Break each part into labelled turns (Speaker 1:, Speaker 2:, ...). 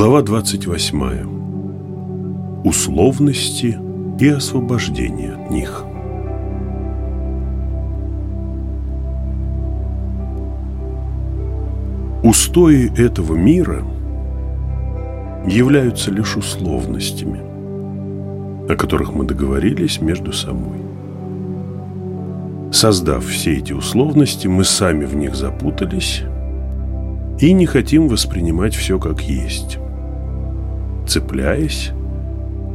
Speaker 1: Глава 28. Условности и освобождение от них. Устои этого мира являются лишь условностями, о которых мы договорились между собой. Создав все эти условности, мы сами в них запутались и не хотим воспринимать все как есть, цепляясь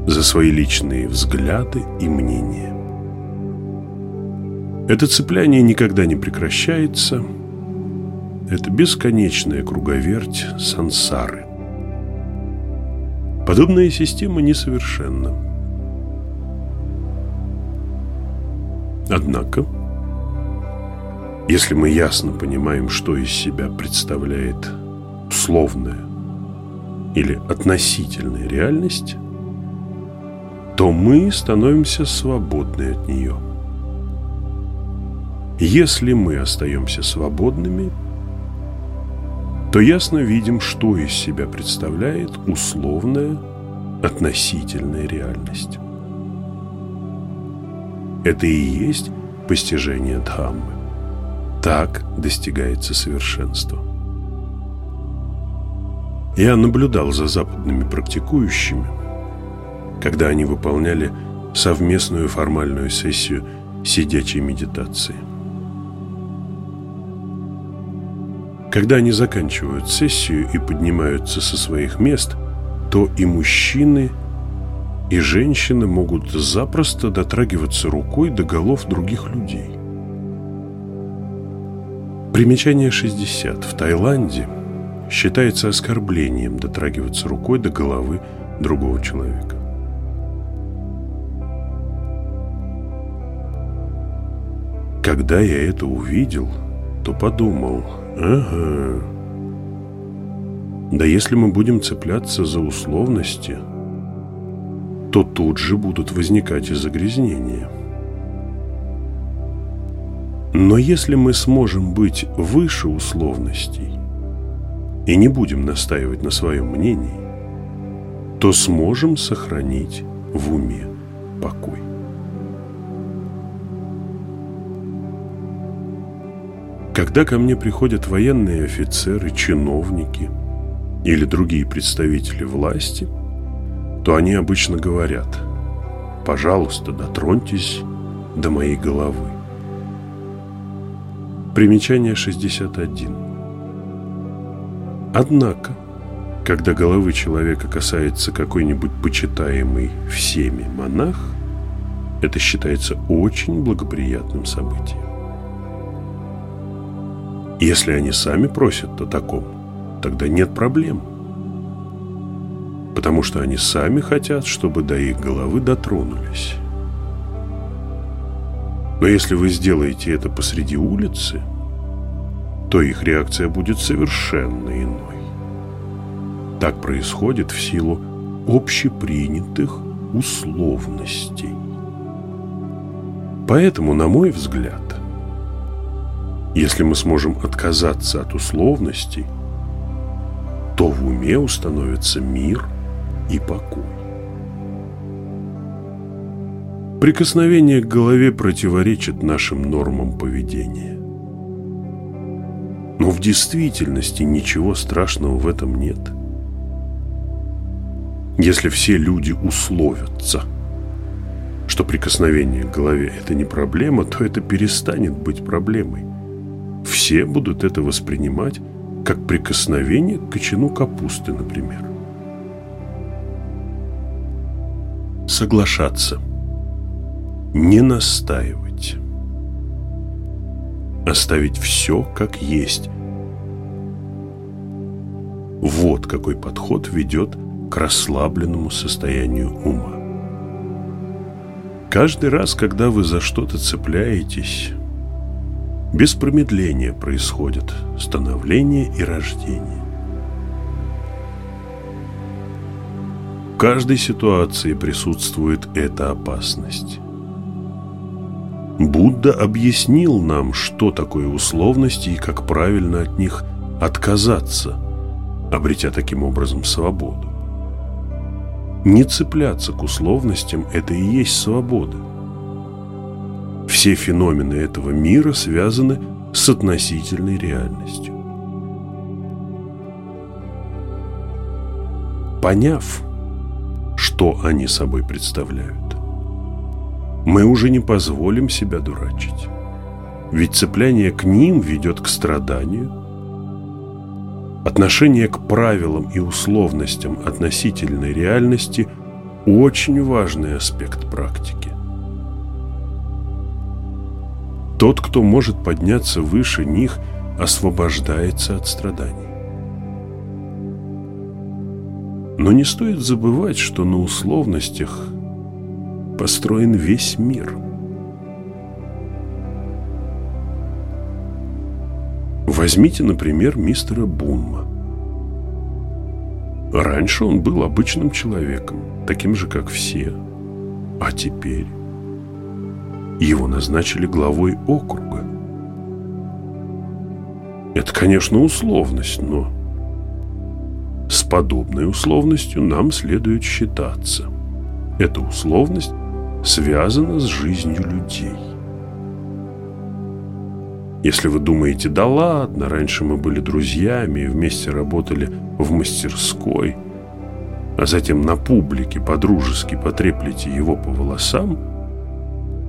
Speaker 1: за свои личные взгляды и мнения. Это цепляние никогда не прекращается. Это бесконечная круговерть сансары. Подобная система несовершенна. Однако, если мы ясно понимаем, что из себя представляет условная или относительная реальность, то мы становимся свободны от нее. Если мы остаемся свободными, то ясно видим, что из себя представляет условная относительная реальность. Это и есть постижение Дхаммы. Так достигается совершенство. Я наблюдал за западными практикующими, когда они выполняли совместную формальную сессию сидячей медитации. Когда они заканчивают сессию и поднимаются со своих мест, то и мужчины, и женщины могут запросто дотрагиваться рукой до голов других людей. Примечание 60. В Таиланде считается оскорблением дотрагиваться рукой до головы другого человека. Когда я это увидел, то подумал, ага, да если мы будем цепляться за условности, то тут же будут возникать и загрязнения. Но если мы сможем быть выше условностей и не будем настаивать на своем мнении, то сможем сохранить в уме покой. Когда ко мне приходят военные офицеры, чиновники или другие представители власти, то они обычно говорят «пожалуйста, дотроньтесь до моей головы». Примечание 61. Однако, когда головы человека касается какой-нибудь почитаемый всеми монах, это считается очень благоприятным событием. Если они сами просят о таком, тогда нет проблем. Потому что они сами хотят, чтобы до их головы дотронулись. Но если вы сделаете это посреди улицы, то их реакция будет совершенно иной. Так происходит в силу общепринятых условностей. Поэтому, на мой взгляд, если мы сможем отказаться от условностей, то в уме установится мир и покой. Прикосновение к голове противоречит нашим нормам поведения. Но в действительности ничего страшного в этом нет. Если все люди условятся, что прикосновение к голове – это не проблема, то это перестанет быть проблемой все будут это воспринимать как прикосновение к кочану капусты, например. Соглашаться. Не настаивать. Оставить все как есть. Вот какой подход ведет к расслабленному состоянию ума. Каждый раз, когда вы за что-то цепляетесь, без промедления происходит становление и рождение. В каждой ситуации присутствует эта опасность. Будда объяснил нам, что такое условности и как правильно от них отказаться, обретя таким образом свободу. Не цепляться к условностям – это и есть свобода. Все феномены этого мира связаны с относительной реальностью. Поняв, что они собой представляют, мы уже не позволим себя дурачить. Ведь цепляние к ним ведет к страданию. Отношение к правилам и условностям относительной реальности – очень важный аспект практики. Тот, кто может подняться выше них, освобождается от страданий. Но не стоит забывать, что на условностях построен весь мир. Возьмите, например, мистера Бунма. Раньше он был обычным человеком, таким же, как все. А теперь его назначили главой округа. Это, конечно, условность, но с подобной условностью нам следует считаться. Эта условность связана с жизнью людей. Если вы думаете, да ладно, раньше мы были друзьями и вместе работали в мастерской, а затем на публике подружески потреплете его по волосам,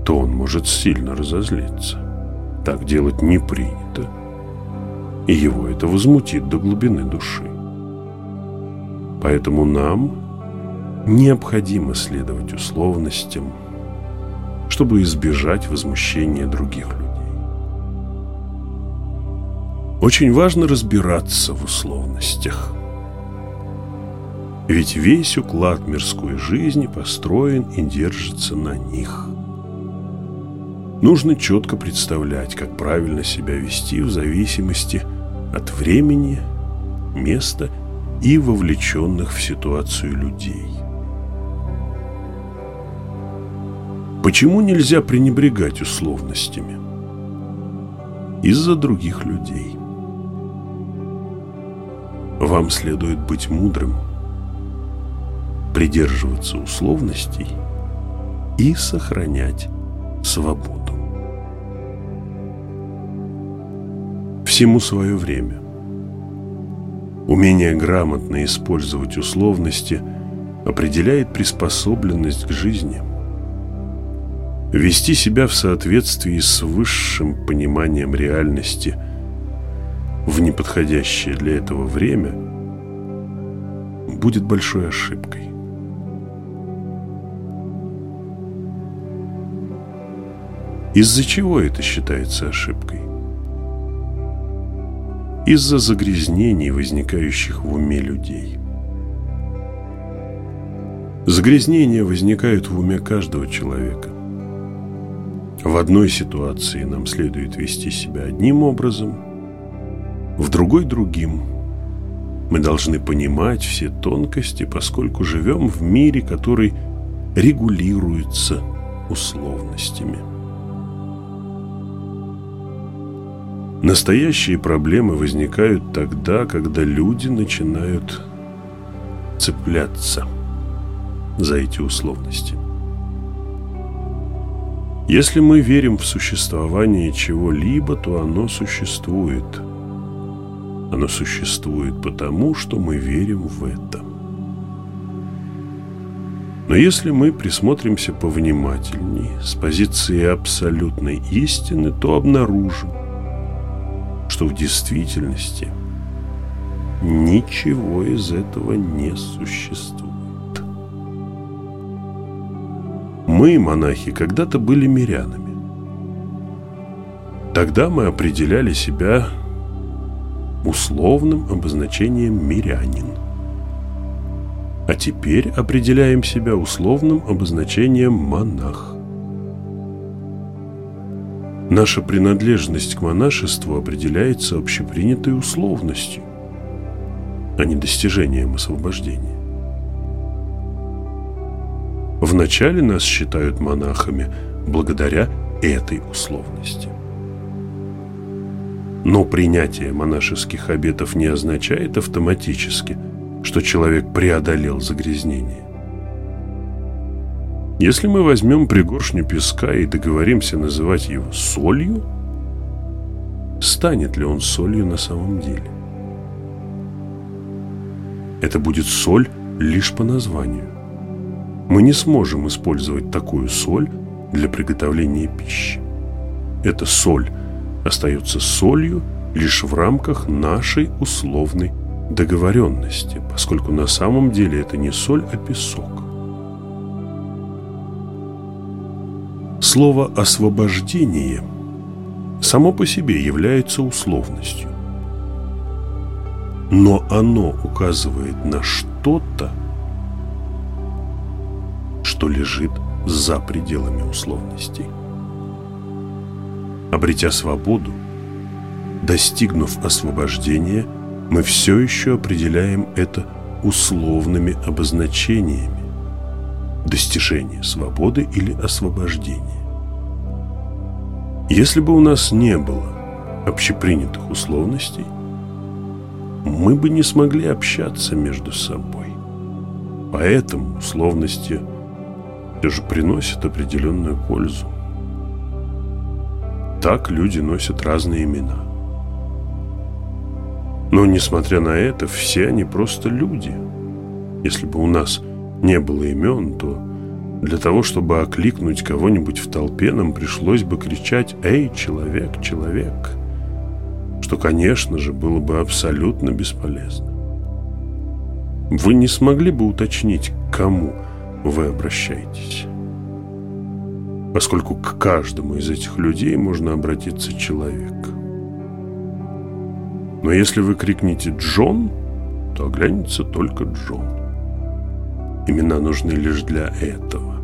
Speaker 1: то он может сильно разозлиться. Так делать не принято, и его это возмутит до глубины души. Поэтому нам необходимо следовать условностям, чтобы избежать возмущения других людей. Очень важно разбираться в условностях. Ведь весь уклад мирской жизни построен и держится на них. Нужно четко представлять, как правильно себя вести в зависимости от времени, места и вовлеченных в ситуацию людей. Почему нельзя пренебрегать условностями? Из-за других людей. Вам следует быть мудрым, придерживаться условностей и сохранять свободу. Всему свое время. Умение грамотно использовать условности определяет приспособленность к жизни. Вести себя в соответствии с высшим пониманием реальности в неподходящее для этого время будет большой ошибкой. Из-за чего это считается ошибкой? из-за загрязнений, возникающих в уме людей. Загрязнения возникают в уме каждого человека. В одной ситуации нам следует вести себя одним образом, в другой – другим. Мы должны понимать все тонкости, поскольку живем в мире, который регулируется условностями. Настоящие проблемы возникают тогда, когда люди начинают цепляться за эти условности. Если мы верим в существование чего-либо, то оно существует. Оно существует потому, что мы верим в это. Но если мы присмотримся повнимательнее с позиции абсолютной истины, то обнаружим, что в действительности ничего из этого не существует. Мы, монахи, когда-то были мирянами. Тогда мы определяли себя условным обозначением «мирянин». А теперь определяем себя условным обозначением «монах». Наша принадлежность к монашеству определяется общепринятой условностью, а не достижением освобождения. Вначале нас считают монахами благодаря этой условности. Но принятие монашеских обетов не означает автоматически, что человек преодолел загрязнение. Если мы возьмем пригоршню песка и договоримся называть его солью, станет ли он солью на самом деле? Это будет соль лишь по названию. Мы не сможем использовать такую соль для приготовления пищи. Эта соль остается солью лишь в рамках нашей условной договоренности, поскольку на самом деле это не соль, а песок. Слово «освобождение» само по себе является условностью. Но оно указывает на что-то, что лежит за пределами условностей. Обретя свободу, достигнув освобождения, мы все еще определяем это условными обозначениями достижение свободы или освобождения. Если бы у нас не было общепринятых условностей, мы бы не смогли общаться между собой. Поэтому условности все же приносят определенную пользу. Так люди носят разные имена. Но, несмотря на это, все они просто люди. Если бы у нас не было имен, то для того, чтобы окликнуть кого-нибудь в толпе, нам пришлось бы кричать «Эй, человек, человек!» Что, конечно же, было бы абсолютно бесполезно. Вы не смогли бы уточнить, к кому вы обращаетесь. Поскольку к каждому из этих людей можно обратиться человек. Но если вы крикнете «Джон», то оглянется только Джон. Имена нужны лишь для этого.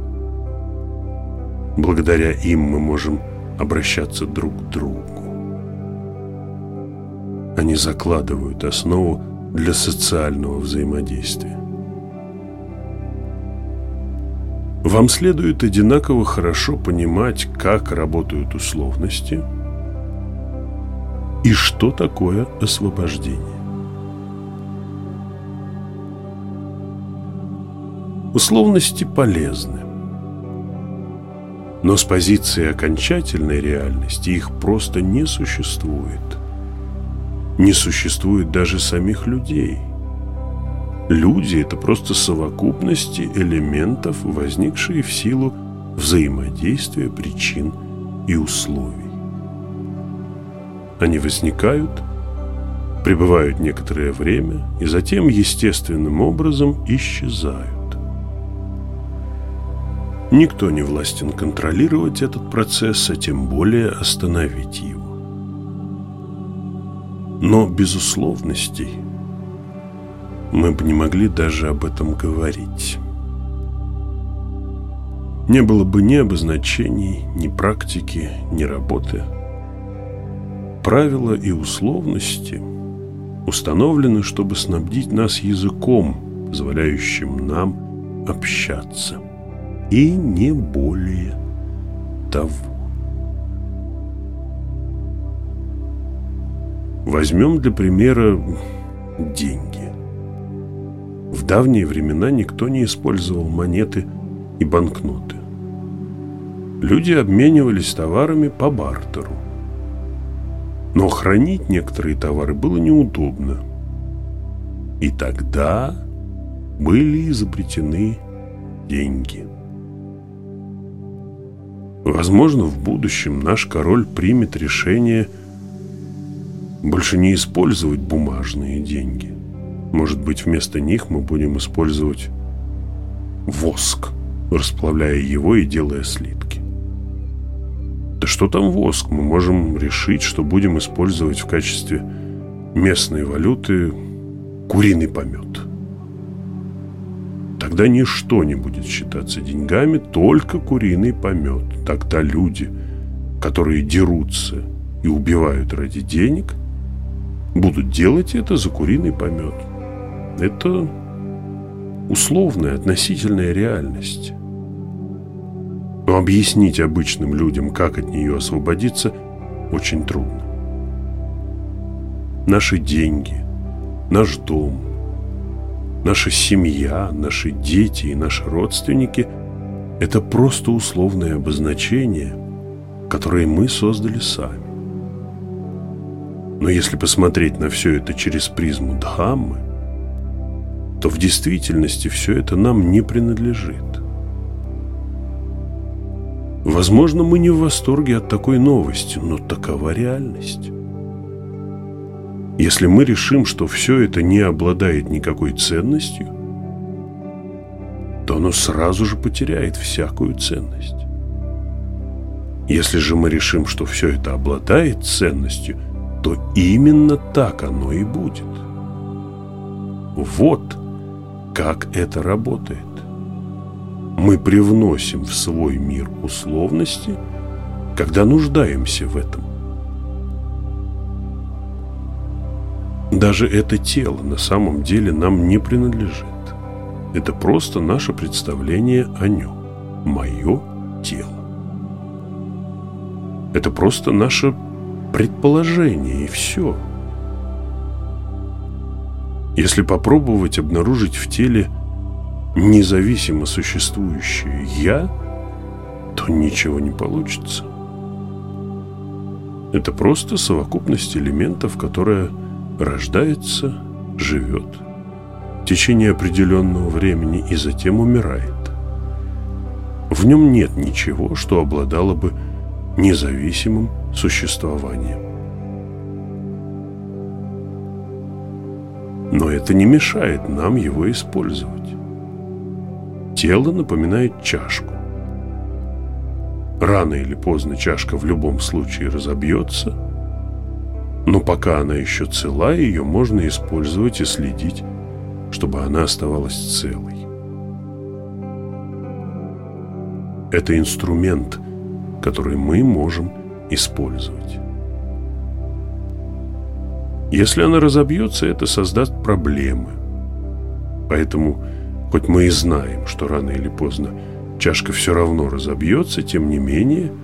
Speaker 1: Благодаря им мы можем обращаться друг к другу. Они закладывают основу для социального взаимодействия. Вам следует одинаково хорошо понимать, как работают условности и что такое освобождение. Условности полезны. Но с позиции окончательной реальности их просто не существует. Не существует даже самих людей. Люди – это просто совокупности элементов, возникшие в силу взаимодействия причин и условий. Они возникают, пребывают некоторое время и затем естественным образом исчезают. Никто не властен контролировать этот процесс, а тем более остановить его. Но без условностей мы бы не могли даже об этом говорить. Не было бы ни обозначений, ни практики, ни работы. Правила и условности установлены, чтобы снабдить нас языком, позволяющим нам общаться и не более того. Возьмем для примера деньги. В давние времена никто не использовал монеты и банкноты. Люди обменивались товарами по бартеру. Но хранить некоторые товары было неудобно. И тогда были изобретены деньги. Возможно, в будущем наш король примет решение больше не использовать бумажные деньги. Может быть, вместо них мы будем использовать воск, расплавляя его и делая слитки. Да что там воск? Мы можем решить, что будем использовать в качестве местной валюты куриный помет – Тогда ничто не будет считаться деньгами, только куриный помет. Тогда люди, которые дерутся и убивают ради денег, будут делать это за куриный помет. Это условная, относительная реальность. Но объяснить обычным людям, как от нее освободиться, очень трудно. наши деньги, наш дом, наша семья, наши дети и наши родственники – это просто условное обозначение, которое мы создали сами. Но если посмотреть на все это через призму Дхаммы, то в действительности все это нам не принадлежит. Возможно, мы не в восторге от такой новости, но такова реальность. Если мы решим, что все это не обладает никакой ценностью, то оно сразу же потеряет всякую ценность. Если же мы решим, что все это обладает ценностью, то именно так оно и будет. Вот как это работает. Мы привносим в свой мир условности, когда нуждаемся в этом. Даже это тело на самом деле нам не принадлежит. Это просто наше представление о нем. Мое тело. Это просто наше предположение и все. Если попробовать обнаружить в теле независимо существующее «я», то ничего не получится. Это просто совокупность элементов, которая рождается, живет в течение определенного времени и затем умирает. В нем нет ничего, что обладало бы независимым существованием. Но это не мешает нам его использовать. Тело напоминает чашку. Рано или поздно чашка в любом случае разобьется – но пока она еще цела, ее можно использовать и следить, чтобы она оставалась целой. Это инструмент, который мы можем использовать. Если она разобьется, это создаст проблемы. Поэтому, хоть мы и знаем, что рано или поздно чашка все равно разобьется, тем не менее –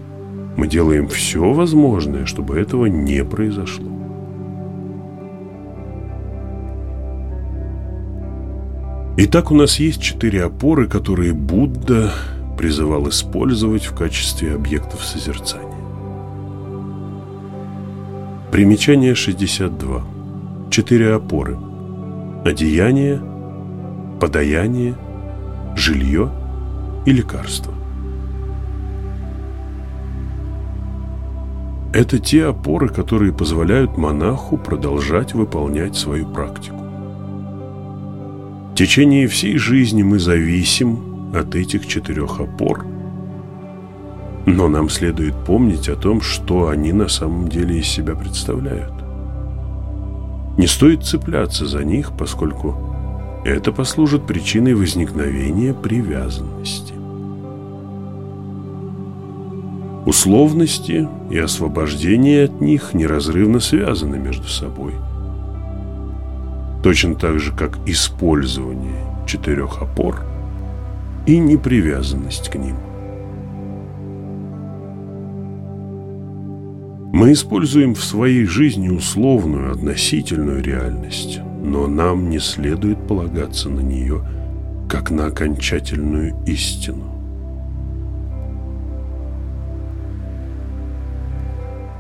Speaker 1: мы делаем все возможное, чтобы этого не произошло. Итак, у нас есть четыре опоры, которые Будда призывал использовать в качестве объектов созерцания. Примечание 62. Четыре опоры. Одеяние, подаяние, жилье и лекарство. Это те опоры, которые позволяют монаху продолжать выполнять свою практику. В течение всей жизни мы зависим от этих четырех опор, но нам следует помнить о том, что они на самом деле из себя представляют. Не стоит цепляться за них, поскольку это послужит причиной возникновения привязанности. Условности и освобождение от них неразрывно связаны между собой. Точно так же, как использование четырех опор и непривязанность к ним. Мы используем в своей жизни условную, относительную реальность, но нам не следует полагаться на нее, как на окончательную истину.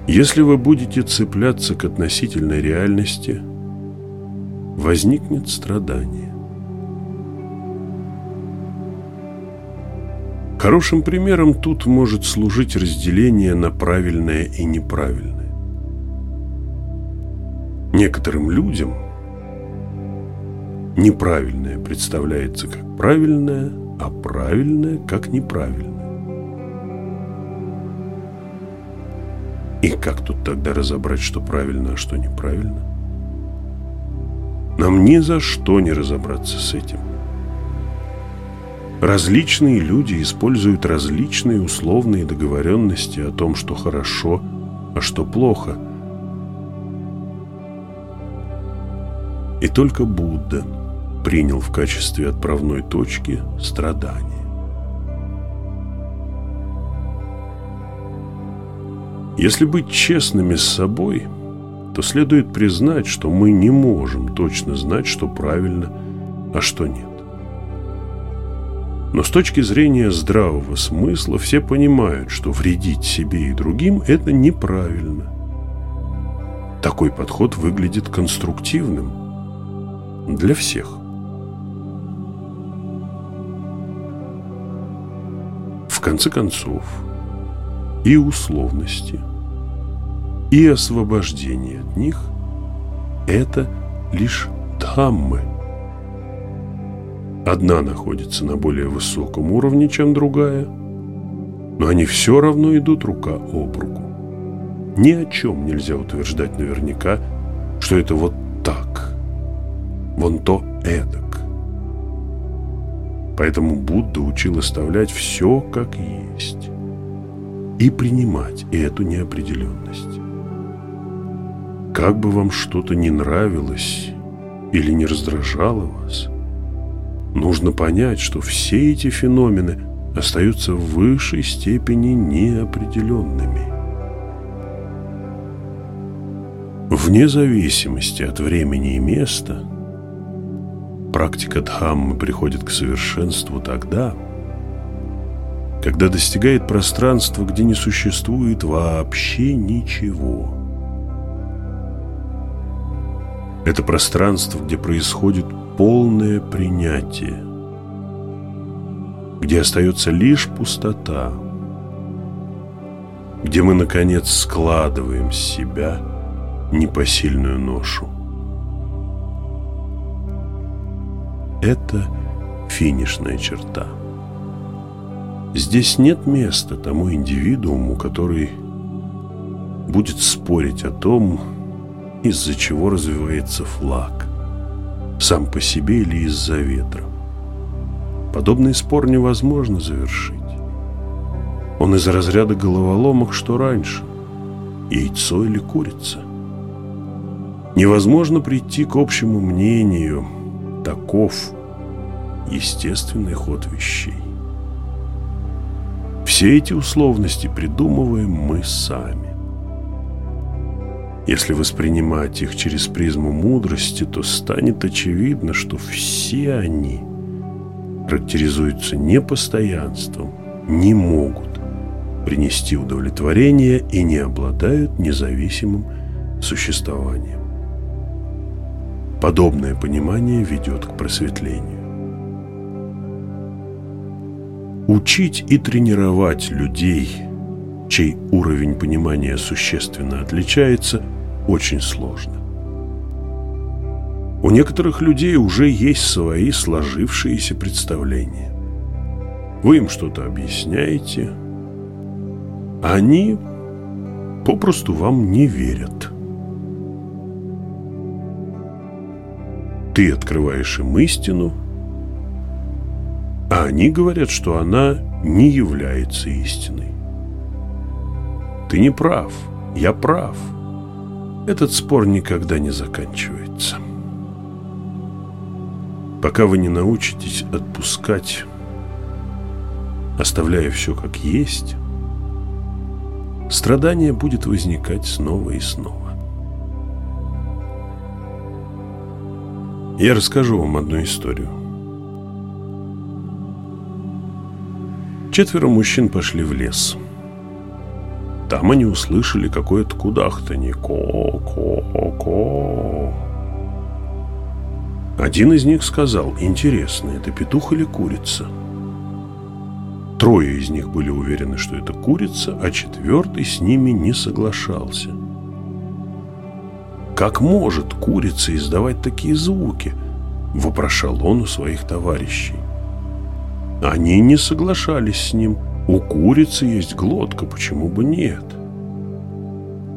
Speaker 1: Если вы будете цепляться к относительной реальности, возникнет страдание. Хорошим примером тут может служить разделение на правильное и неправильное. Некоторым людям неправильное представляется как правильное, а правильное как неправильное. И как тут тогда разобрать, что правильно, а что неправильно? Нам ни за что не разобраться с этим. Различные люди используют различные условные договоренности о том, что хорошо, а что плохо. И только Будда принял в качестве отправной точки страдания. Если быть честными с собой, то следует признать, что мы не можем точно знать, что правильно, а что нет. Но с точки зрения здравого смысла все понимают, что вредить себе и другим – это неправильно. Такой подход выглядит конструктивным для всех. В конце концов, и условности, и освобождение от них – это лишь дхаммы – Одна находится на более высоком уровне, чем другая, но они все равно идут рука об руку. Ни о чем нельзя утверждать наверняка, что это вот так, вон то эдак. Поэтому Будда учил оставлять все как есть и принимать эту неопределенность. Как бы вам что-то не нравилось или не раздражало вас – Нужно понять, что все эти феномены остаются в высшей степени неопределенными. Вне зависимости от времени и места, практика Дхаммы приходит к совершенству тогда, когда достигает пространства, где не существует вообще ничего. Это пространство, где происходит полное принятие, где остается лишь пустота, где мы, наконец, складываем с себя непосильную ношу. Это финишная черта. Здесь нет места тому индивидууму, который будет спорить о том, из-за чего развивается флаг сам по себе или из-за ветра. Подобный спор невозможно завершить. Он из разряда головоломок, что раньше, яйцо или курица. Невозможно прийти к общему мнению, таков естественный ход вещей. Все эти условности придумываем мы сами. Если воспринимать их через призму мудрости, то станет очевидно, что все они характеризуются непостоянством, не могут принести удовлетворение и не обладают независимым существованием. Подобное понимание ведет к просветлению. Учить и тренировать людей, чей уровень понимания существенно отличается – очень сложно. У некоторых людей уже есть свои сложившиеся представления. Вы им что-то объясняете, а они попросту вам не верят. Ты открываешь им истину, а они говорят, что она не является истиной. Ты не прав, я прав – этот спор никогда не заканчивается. Пока вы не научитесь отпускать, оставляя все как есть, страдание будет возникать снова и снова. Я расскажу вам одну историю. Четверо мужчин пошли в лес – там они услышали какое-то кудахтанье. Ко-ко-ко. Один из них сказал, интересно, это петух или курица? Трое из них были уверены, что это курица, а четвертый с ними не соглашался. «Как может курица издавать такие звуки?» – вопрошал он у своих товарищей. Они не соглашались с ним – у курицы есть глотка, почему бы нет?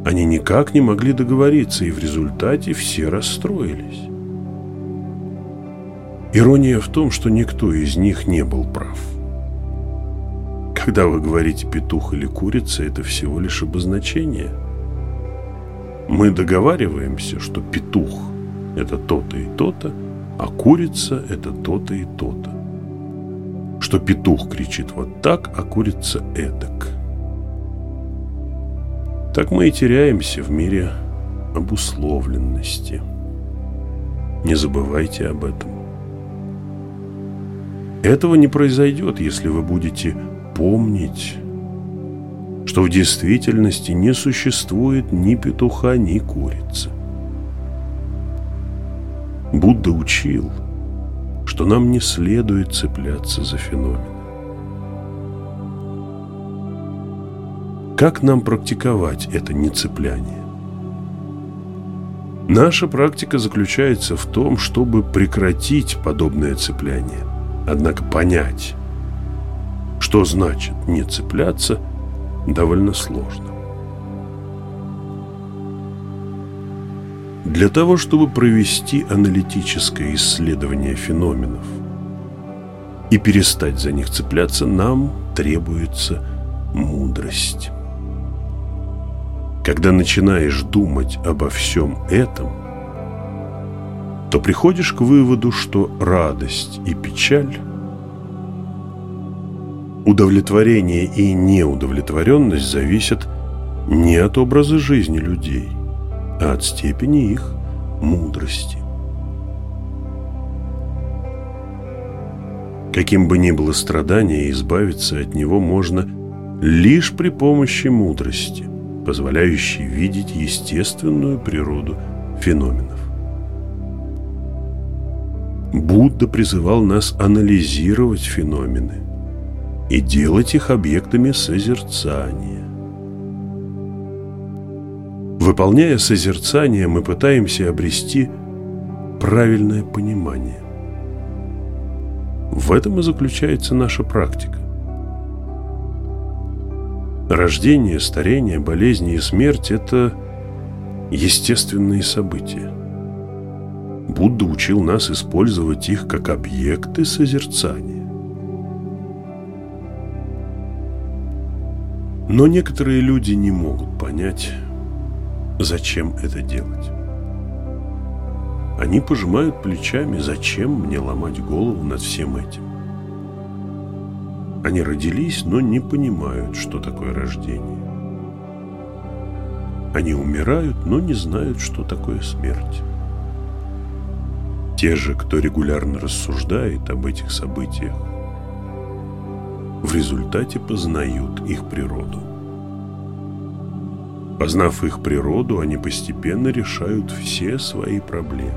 Speaker 1: Они никак не могли договориться, и в результате все расстроились. Ирония в том, что никто из них не был прав. Когда вы говорите «петух» или «курица», это всего лишь обозначение. Мы договариваемся, что петух – это то-то и то-то, а курица – это то-то и то-то что петух кричит вот так, а курица эдак. Так мы и теряемся в мире обусловленности. Не забывайте об этом. Этого не произойдет, если вы будете помнить, что в действительности не существует ни петуха, ни курицы. Будда учил, что нам не следует цепляться за феномен. Как нам практиковать это нецепляние? Наша практика заключается в том, чтобы прекратить подобное цепляние. Однако понять, что значит не цепляться, довольно сложно. Для того, чтобы провести аналитическое исследование феноменов и перестать за них цепляться, нам требуется мудрость. Когда начинаешь думать обо всем этом, то приходишь к выводу, что радость и печаль, удовлетворение и неудовлетворенность зависят не от образа жизни людей, а от степени их мудрости. Каким бы ни было страдание, избавиться от него можно лишь при помощи мудрости позволяющий видеть естественную природу феноменов. Будда призывал нас анализировать феномены и делать их объектами созерцания. Выполняя созерцание, мы пытаемся обрести правильное понимание. В этом и заключается наша практика. Рождение, старение, болезни и смерть – это естественные события. Будда учил нас использовать их как объекты созерцания. Но некоторые люди не могут понять, зачем это делать. Они пожимают плечами, зачем мне ломать голову над всем этим. Они родились, но не понимают, что такое рождение. Они умирают, но не знают, что такое смерть. Те же, кто регулярно рассуждает об этих событиях, в результате познают их природу. Познав их природу, они постепенно решают все свои проблемы.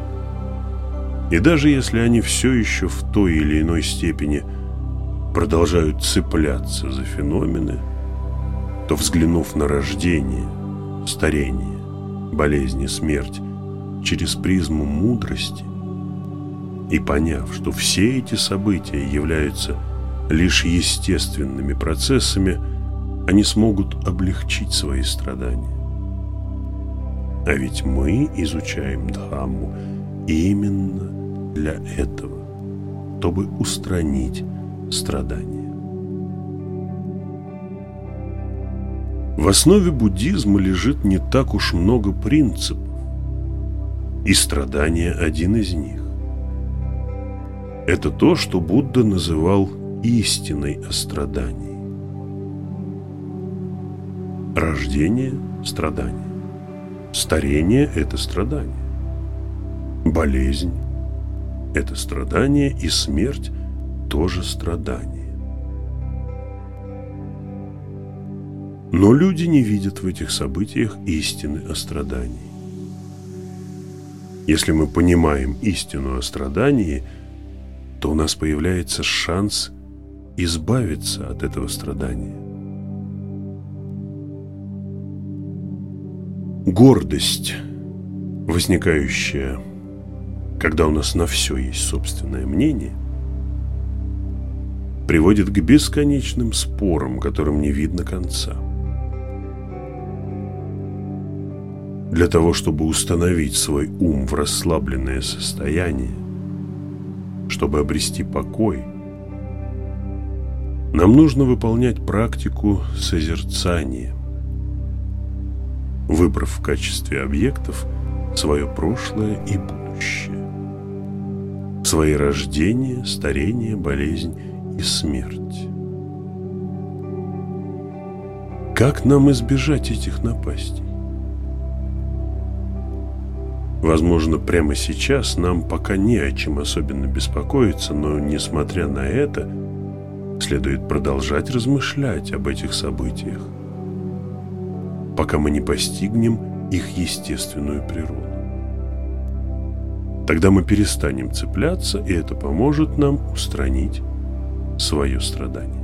Speaker 1: И даже если они все еще в той или иной степени – продолжают цепляться за феномены, то, взглянув на рождение, старение, болезни, смерть через призму мудрости и поняв, что все эти события являются лишь естественными процессами, они смогут облегчить свои страдания. А ведь мы изучаем Дхамму именно для этого, чтобы устранить страдания. В основе буддизма лежит не так уж много принципов, и страдание один из них. Это то, что Будда называл истиной о страдании. Рождение – страдание. Старение – это страдание. Болезнь – это страдание, и смерть – тоже страдание. Но люди не видят в этих событиях истины о страдании. Если мы понимаем истину о страдании, то у нас появляется шанс избавиться от этого страдания. Гордость, возникающая, когда у нас на все есть собственное мнение – приводит к бесконечным спорам, которым не видно конца. Для того, чтобы установить свой ум в расслабленное состояние, чтобы обрести покой, нам нужно выполнять практику созерцания, выбрав в качестве объектов свое прошлое и будущее, свои рождение, старение, болезнь и смерть. Как нам избежать этих напастей? Возможно, прямо сейчас нам пока не о чем особенно беспокоиться, но, несмотря на это, следует продолжать размышлять об этих событиях, пока мы не постигнем их естественную природу. Тогда мы перестанем цепляться, и это поможет нам устранить свое страдание.